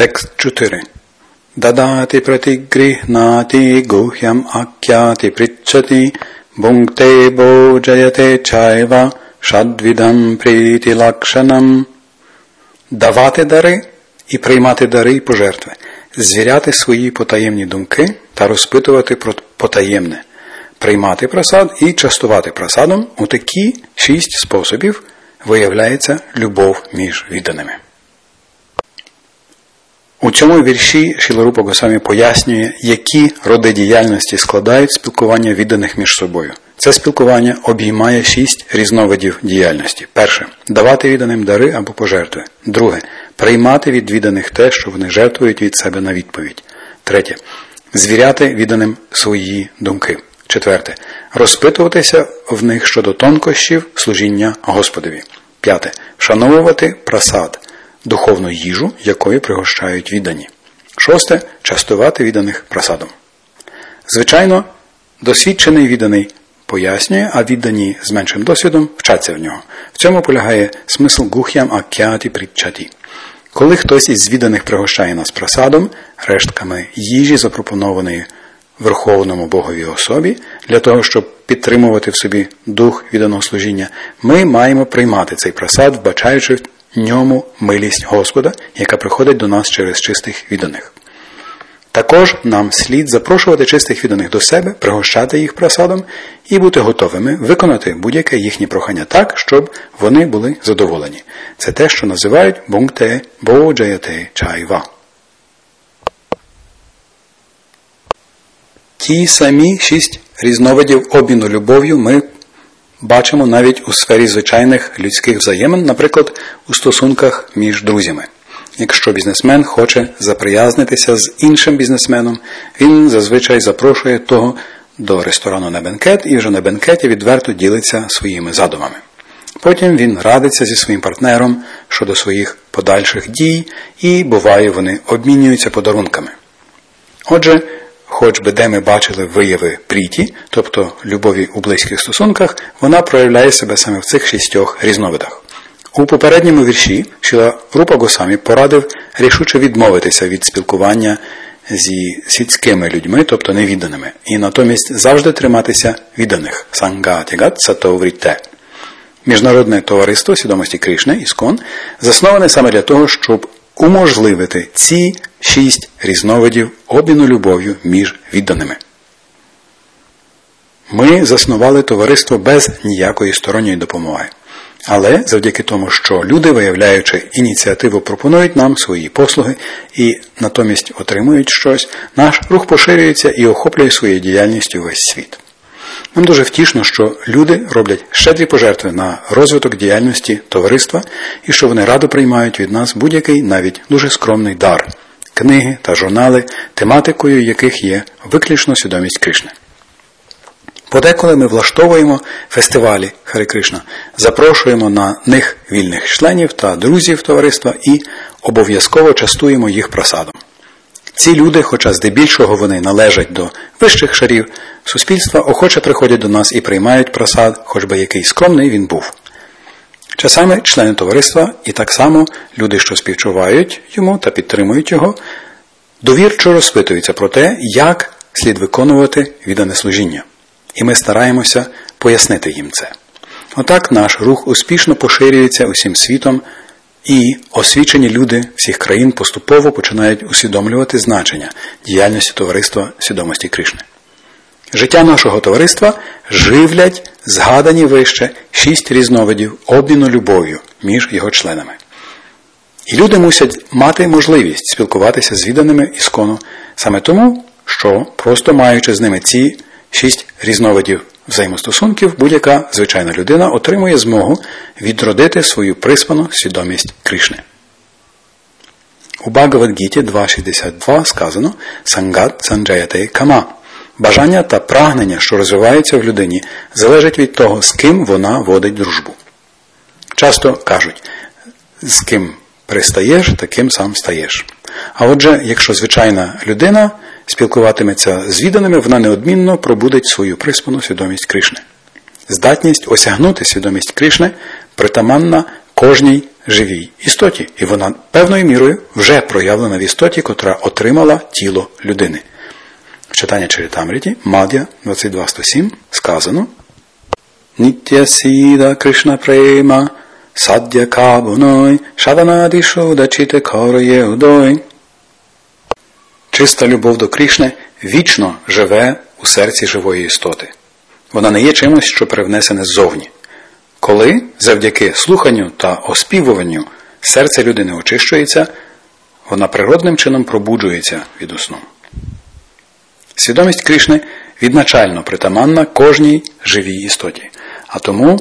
Текст 4. Дадати пратигрihнати гухям акяти причати бункте боджаяте чайва шадвідам пріті лакшанам. Давати дари і приймати дари і пожертви, звіряти свої потаємні думки та розпитувати про потаємне, приймати просад і частувати просадом у такі шість способів виявляється любов між відданими. У цьому вірші Шіларупа Госамі пояснює, які роди діяльності складають спілкування відданих між собою. Це спілкування обіймає шість різновидів діяльності. Перше давати відданим дари або пожертви. Друге приймати від відданих те, що вони жертвують від себе на відповідь. Третє звіряти відданим свої думки. Четверте розпитуватися в них щодо тонкощів служіння Господові. П'яте вшановувати просад духовну їжу, якою пригощають віддані. Шосте частувати відданих просадом. Звичайно, досвідчений відданий пояснює, а віддані з меншим досвідом вчаться в нього. В цьому полягає смисл гух'ям акяті притчаті. Коли хтось із відданих пригощає нас просадом, рештками їжі, запропонованої Верховному Богові особі, для того, щоб підтримувати в собі дух відданого служіння, ми маємо приймати цей просад, вбачаючи ньому милість Господа, яка приходить до нас через чистих відданих. Також нам слід запрошувати чистих відданих до себе, пригощати їх просадом і бути готовими виконати будь-яке їхнє прохання так, щоб вони були задоволені. Це те, що називають бункте боджаяте чайва. Ті самі шість різновидів обміну любов'ю ми бачимо навіть у сфері звичайних людських взаємин, наприклад, у стосунках між друзями. Якщо бізнесмен хоче заприязнитися з іншим бізнесменом, він зазвичай запрошує того до ресторану на бенкет і вже на бенкеті відверто ділиться своїми задумами. Потім він радиться зі своїм партнером щодо своїх подальших дій, і буває, вони обмінюються подарунками. Отже, хоч би де ми бачили вияви пріті, тобто любові у близьких стосунках, вона проявляє себе саме в цих шістьох різновидах. У попередньому вірші Шіла Рупа Госамі порадив рішуче відмовитися від спілкування зі світськими людьми, тобто невідданими, і натомість завжди триматися відданих сангатігат сатовріте. Міжнародне товариство свідомості Кришни Іскон засноване саме для того, щоб уможливити ці шість різновидів обміну любов'ю між відданими. Ми заснували товариство без ніякої сторонньої допомоги. Але завдяки тому, що люди, виявляючи ініціативу, пропонують нам свої послуги і натомість отримують щось, наш рух поширюється і охоплює своєю діяльністю весь світ. Нам дуже втішно, що люди роблять щедрі пожертви на розвиток діяльності товариства і що вони радо приймають від нас будь-який навіть дуже скромний дар, книги та журнали, тематикою яких є виключно свідомість Кришни. Подеколи ми влаштовуємо фестивалі Хари Кришна, запрошуємо на них вільних членів та друзів товариства і обов'язково частуємо їх просадом. Ці люди, хоча здебільшого вони належать до вищих шарів суспільства, охоче приходять до нас і приймають просад, хоч би який скромний він був. Часами члени товариства і так само люди, що співчувають йому та підтримують його, довірчо розпитуються про те, як слід виконувати віддане служіння. І ми стараємося пояснити їм це. Отак наш рух успішно поширюється усім світом, і освічені люди всіх країн поступово починають усвідомлювати значення діяльності товариства свідомості Кришни. Життя нашого товариства живлять згадані вище шість різновидів обміну любов'ю між його членами. І люди мусять мати можливість спілкуватися з відданими іскону саме тому, що, просто маючи з ними ці шість різновидів взаємостосунків, будь-яка звичайна людина отримує змогу відродити свою приспану свідомість Кришни. У Багавадгіті 2.62 сказано Сангат Санджаяте Кама. Бажання та прагнення, що розвиваються в людині, залежать від того, з ким вона водить дружбу. Часто кажуть, з ким пристаєш, таким сам стаєш. А отже, якщо звичайна людина спілкуватиметься з відданими, вона неодмінно пробудить свою приспану свідомість Кришни. Здатність осягнути свідомість Кришни притаманна кожній живій істоті, і вона певною мірою вже проявлена в істоті, котра отримала тіло людини. В Чарітамріті, Мад'я 22.107 сказано Нітя сіда Кришна према саддя кабуной шаванадішу дачіте короє удой. Чиста любов до Кришни вічно живе у серці живої істоти. Вона не є чимось, що привнесене ззовні. Коли завдяки слуханню та оспівуванню серце людини очищується, вона природним чином пробуджується від усну. Свідомість Кришни відначально притаманна кожній живій істоті, а тому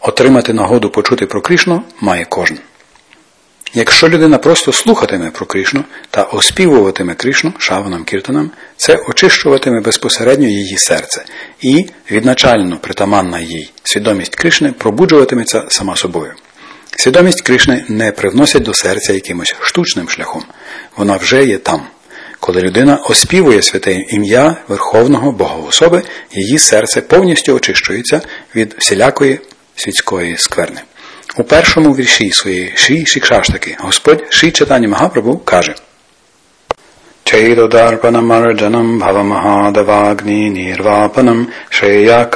отримати нагоду почути про Кришну має кожен. Якщо людина просто слухатиме про Кришну та оспівуватиме Кришну шаванам кіртанам, це очищуватиме безпосередньо її серце і відначально притаманна їй свідомість Кришни пробуджуватиметься сама собою. Свідомість Кришни не привносять до серця якимось штучним шляхом, вона вже є там. Коли людина оспівує святе ім'я Верховного Богоособи, її серце повністю очищується від всілякої світської скверни. У першому вірші своєї Ші Шікшаштаки Господь Ші Читані Магапрабу каже Чейдодарпанамарджанам Бhavamahadavagni Nirvapanam Shreya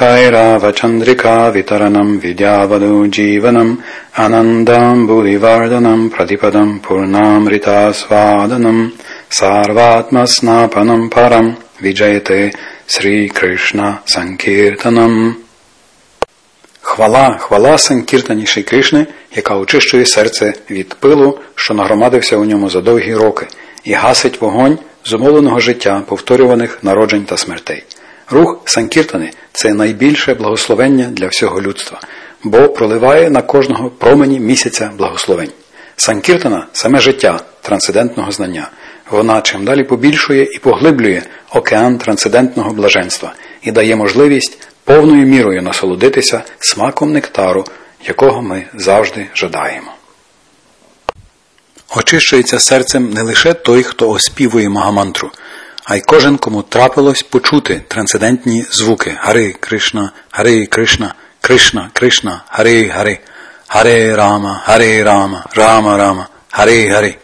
Вітаранам Vidyavadu Jivanam Anandam Buddhivardhanam Pradipadam Purnamrita Svadanam Sarvatmasnapanam Param Vijayate Sri Krishna Sankirtanam Хвала, хвала Санкіртані Ши Кришни, яка очищує серце від пилу, що нагромадився у ньому за довгі роки, і гасить вогонь зумовленого життя, повторюваних народжень та смертей. Рух Санкіртани це найбільше благословення для всього людства, бо проливає на кожного промені місяця благословень. Санкіртана саме життя трансцендентного знання. Вона чим далі побільшує і поглиблює океан трансцендентного блаженства і дає можливість повною мірою насолодитися смаком нектару, якого ми завжди жадаємо. Очищується серцем не лише той, хто оспівує магамантру, а й кожен, кому трапилось почути трансцендентні звуки Хари Кришна, Хари Кришна, Кришна, Кришна, Хари Хари, Харе Рама, Харе Рама, Рама Рама, Хари Хари.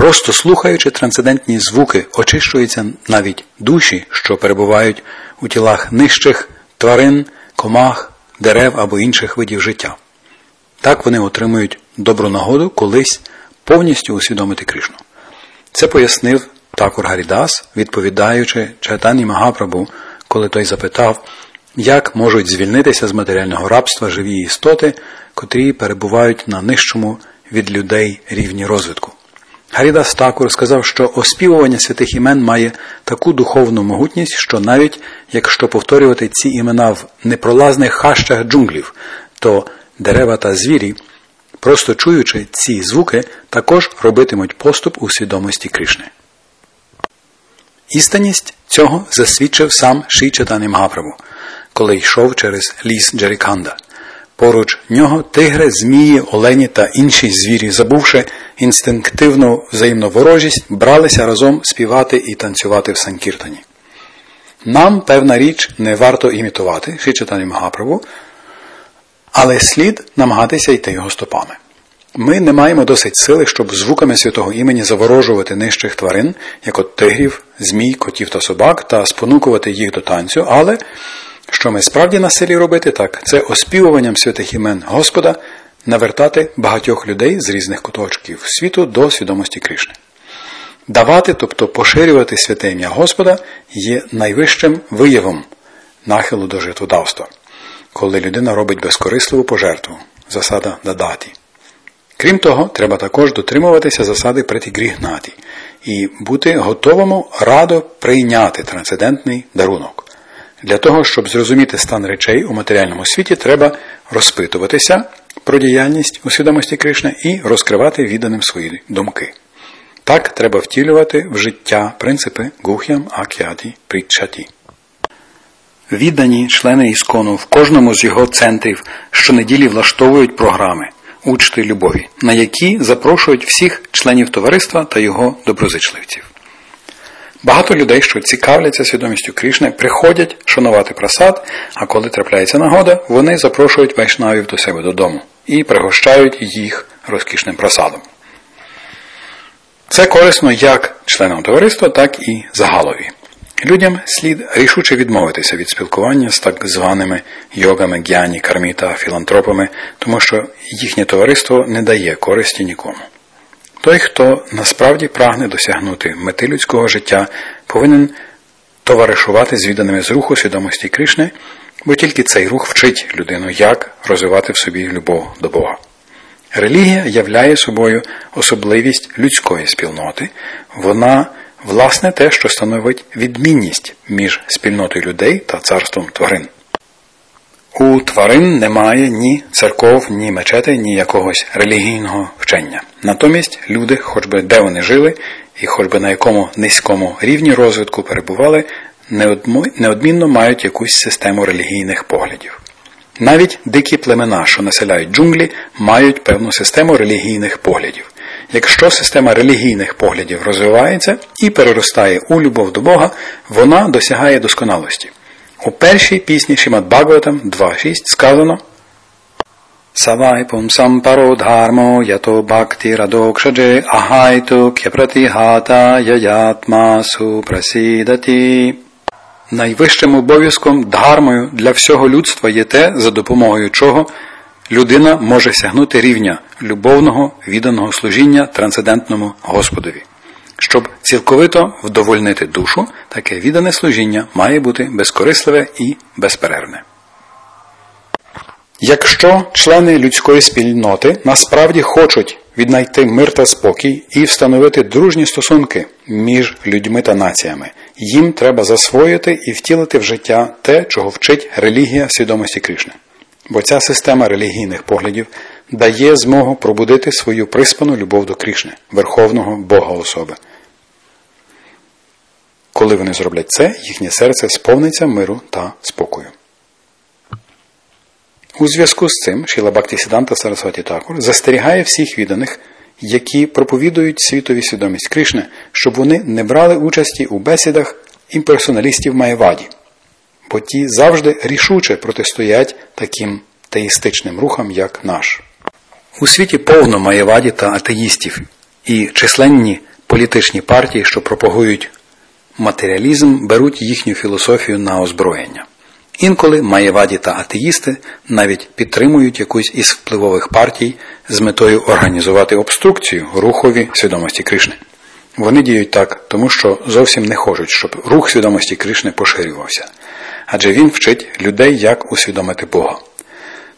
Просто слухаючи трансцендентні звуки, очищуються навіть душі, що перебувають у тілах нижчих тварин, комах, дерев або інших видів життя. Так вони отримують добру нагоду колись повністю усвідомити Кришну. Це пояснив Такур Гарідас, відповідаючи Чайтані Магапрабу, коли той запитав, як можуть звільнитися з матеріального рабства живі істоти, котрі перебувають на нижчому від людей рівні розвитку. Гарідас Такур сказав, що оспівування святих імен має таку духовну могутність, що навіть якщо повторювати ці імена в непролазних хащах джунглів, то дерева та звірі, просто чуючи ці звуки, також робитимуть поступ у свідомості Кришни. Істинність цього засвідчив сам Шичатани Магаправу, коли йшов через ліс Джеріканда – Поруч нього тигри, змії, олені та інші звірі, забувши інстинктивну взаємну ворожість, бралися разом співати і танцювати в Санкіртані. Нам, певна річ, не варто імітувати Шичатані Магаправу, але слід намагатися йти його стопами. Ми не маємо досить сили, щоб звуками святого імені заворожувати нижчих тварин, як от тигрів, змій, котів та собак, та спонукувати їх до танцю, але що ми справді на селі робити так, це оспівуванням святих імен Господа навертати багатьох людей з різних куточків світу до свідомості Кришни. Давати, тобто поширювати святе ім'я Господа, є найвищим виявом нахилу до житводавства, коли людина робить безкорисливу пожертву, засада дадаті. Крім того, треба також дотримуватися засади претігрігнаті і бути готовому радо прийняти трансцендентний дарунок. Для того, щоб зрозуміти стан речей у матеріальному світі, треба розпитуватися про діяльність у свідомості Кришни і розкривати відданим свої думки. Так треба втілювати в життя принципи гух'ям ак'яті притчаті. Віддані члени іскону в кожному з його центрів щонеділі влаштовують програми учти любові, на які запрошують всіх членів товариства та його доброзичливців. Багато людей, що цікавляться свідомістю Крішни, приходять шанувати прасад, а коли трапляється нагода, вони запрошують вайшнавів до себе додому і пригощають їх розкішним прасадом. Це корисно як членам товариства, так і загалові. Людям слід рішуче відмовитися від спілкування з так званими йогами, гяні, кармі та філантропами, тому що їхнє товариство не дає користі нікому. Той, хто насправді прагне досягнути мети людського життя, повинен товаришувати з відданими з руху свідомості Кришни, бо тільки цей рух вчить людину, як розвивати в собі любов до Бога. Релігія являє собою особливість людської спільноти, вона власне те, що становить відмінність між спільнотою людей та царством тварин. У тварин немає ні церков, ні мечети, ні якогось релігійного вчення. Натомість люди, хоч би де вони жили, і хоч би на якому низькому рівні розвитку перебували, неодмінно мають якусь систему релігійних поглядів. Навіть дикі племена, що населяють джунглі, мають певну систему релігійних поглядів. Якщо система релігійних поглядів розвивається і переростає у любов до Бога, вона досягає досконалості. У першій пісні Шимат Бхагаватам 2.6 сказано Савай пумсам пародгармо ято бхакти радокшадже ахайту кепратігата яятма супрасідаті. Найвищим обов'язком дгармою для всього людства є те, за допомогою чого людина може сягнути рівня любовного відданого служіння трансцендентному Господові. Щоб цілковито вдовольнити душу, таке віддане служіння має бути безкорисливе і безперервне. Якщо члени людської спільноти насправді хочуть віднайти мир та спокій і встановити дружні стосунки між людьми та націями, їм треба засвоїти і втілити в життя те, чого вчить релігія свідомості Кришни. Бо ця система релігійних поглядів дає змогу пробудити свою приспану любов до Кришни, Верховного Бога особи. Коли вони зроблять це, їхнє серце сповниться миру та спокою. У зв'язку з цим Шіла Бактісіданта Сарасваті Такур застерігає всіх відданих, які проповідують світові свідомість Кришни, щоб вони не брали участі у бесідах імперсоналістів Маєваді, бо ті завжди рішуче протистоять таким теїстичним рухам, як наш. У світі повно маєваді та атеїстів і численні політичні партії, що пропагують матеріалізм, беруть їхню філософію на озброєння. Інколи маєваді та атеїсти навіть підтримують якусь із впливових партій з метою організувати обструкцію рухові свідомості Кришни. Вони діють так, тому що зовсім не хочуть, щоб рух свідомості Кришни поширювався, адже він вчить людей, як усвідомити Бога.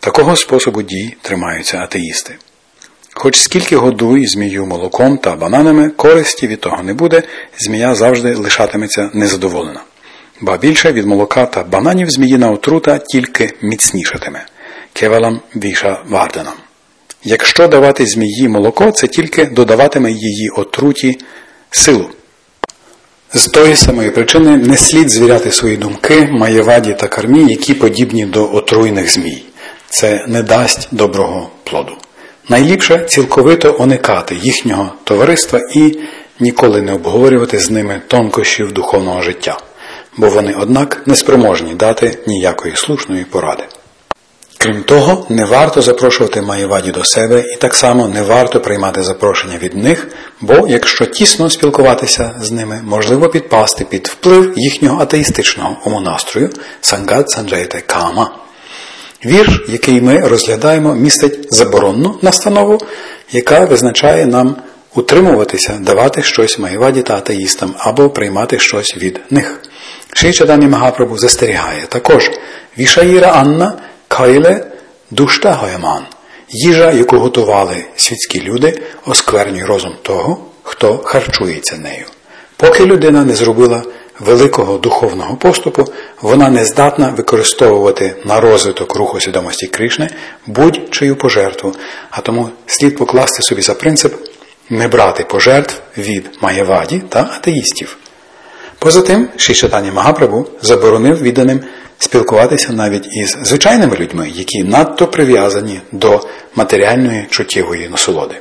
Такого способу дій тримаються атеїсти. Хоч скільки годуй змію молоком та бананами, користі від того не буде, змія завжди лишатиметься незадоволена. Ба більше від молока та бананів зміїна отрута тільки міцнішатиме. Кевалам віша варданам. Якщо давати змії молоко, це тільки додаватиме її отруті силу. З тої самої причини не слід звіряти свої думки маєваді та кармі, які подібні до отруйних змій. Це не дасть доброго плоду. Найліпше цілковито уникати їхнього товариства і ніколи не обговорювати з ними тонкощів духовного життя, бо вони, однак, не спроможні дати ніякої слушної поради. Крім того, не варто запрошувати Маєваді до себе і так само не варто приймати запрошення від них, бо якщо тісно спілкуватися з ними, можливо підпасти під вплив їхнього атеїстичного умонастрою Сангат Санджейте Кама. Вірш, який ми розглядаємо, містить заборонну настанову, яка визначає нам утримуватися, давати щось майваді та атеїстам або приймати щось від них. Шей Чадані Магапрабу застерігає також Вішаїра Анна Кайле Душта Гояман. Їжа, яку готували світські люди, осквернює розум того, хто харчується нею. Поки людина не зробила великого духовного поступу, вона не здатна використовувати на розвиток руху свідомості Кришни будь-чию пожертву, а тому слід покласти собі за принцип не брати пожертв від маєваді та атеїстів. Поза тим, Шішатані Магапрабу заборонив відданим спілкуватися навіть із звичайними людьми, які надто прив'язані до матеріальної чуттєвої насолоди.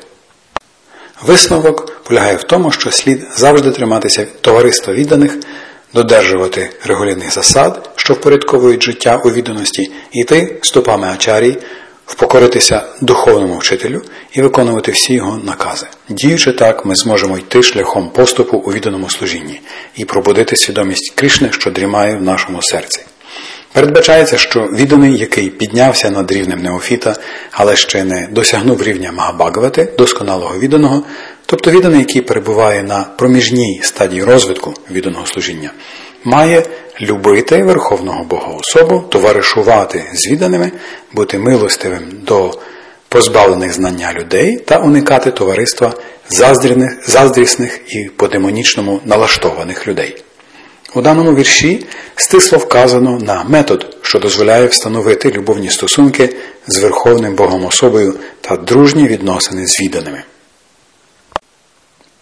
Висновок полягає в тому, що слід завжди триматися товариства відданих, додержувати регулярних засад, що впорядковують життя у відданості, йти стопами ачарій, впокоритися духовному вчителю і виконувати всі його накази. Діючи так, ми зможемо йти шляхом поступу у відданому служінні і пробудити свідомість Кришни, що дрімає в нашому серці. Передбачається, що відданий, який піднявся над рівнем Неофіта, але ще не досягнув рівня Магабагавати, досконалого відданого, тобто відданий, який перебуває на проміжній стадії розвитку відданого служіння, має любити Верховного Бога особу, товаришувати з відданими, бути милостивим до позбавлених знання людей та уникати товариства заздрісних і по демонічному налаштованих людей. У даному вірші стисло вказано на метод, що дозволяє встановити любовні стосунки з Верховним Богом особою та дружні відносини з відданими.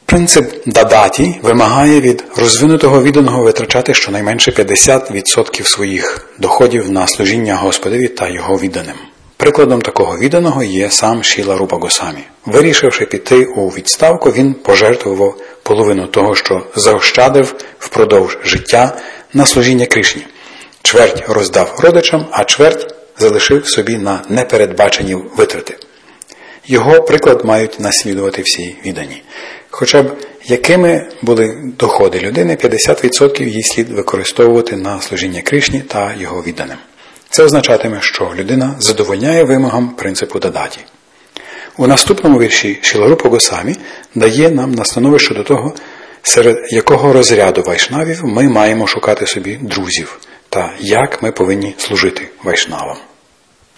Принцип дадаті вимагає від розвинутого відданого витрачати щонайменше 50% своїх доходів на служіння Господові та його відданим. Прикладом такого відданого є сам Шіла Рупа Госамі. Вирішивши піти у відставку, він пожертвував половину того, що заощадив впродовж життя на служіння Кришні. Чверть роздав родичам, а чверть залишив собі на непередбачені витрати. Його приклад мають наслідувати всі віддані. Хоча б якими були доходи людини, 50% її слід використовувати на служіння Кришні та його відданим. Це означатиме, що людина задовольняє вимогам принципу дадаті. У наступному вірші Шіларупа Госамі дає нам настанови щодо того, серед якого розряду вайшнавів ми маємо шукати собі друзів та як ми повинні служити вайшнавам.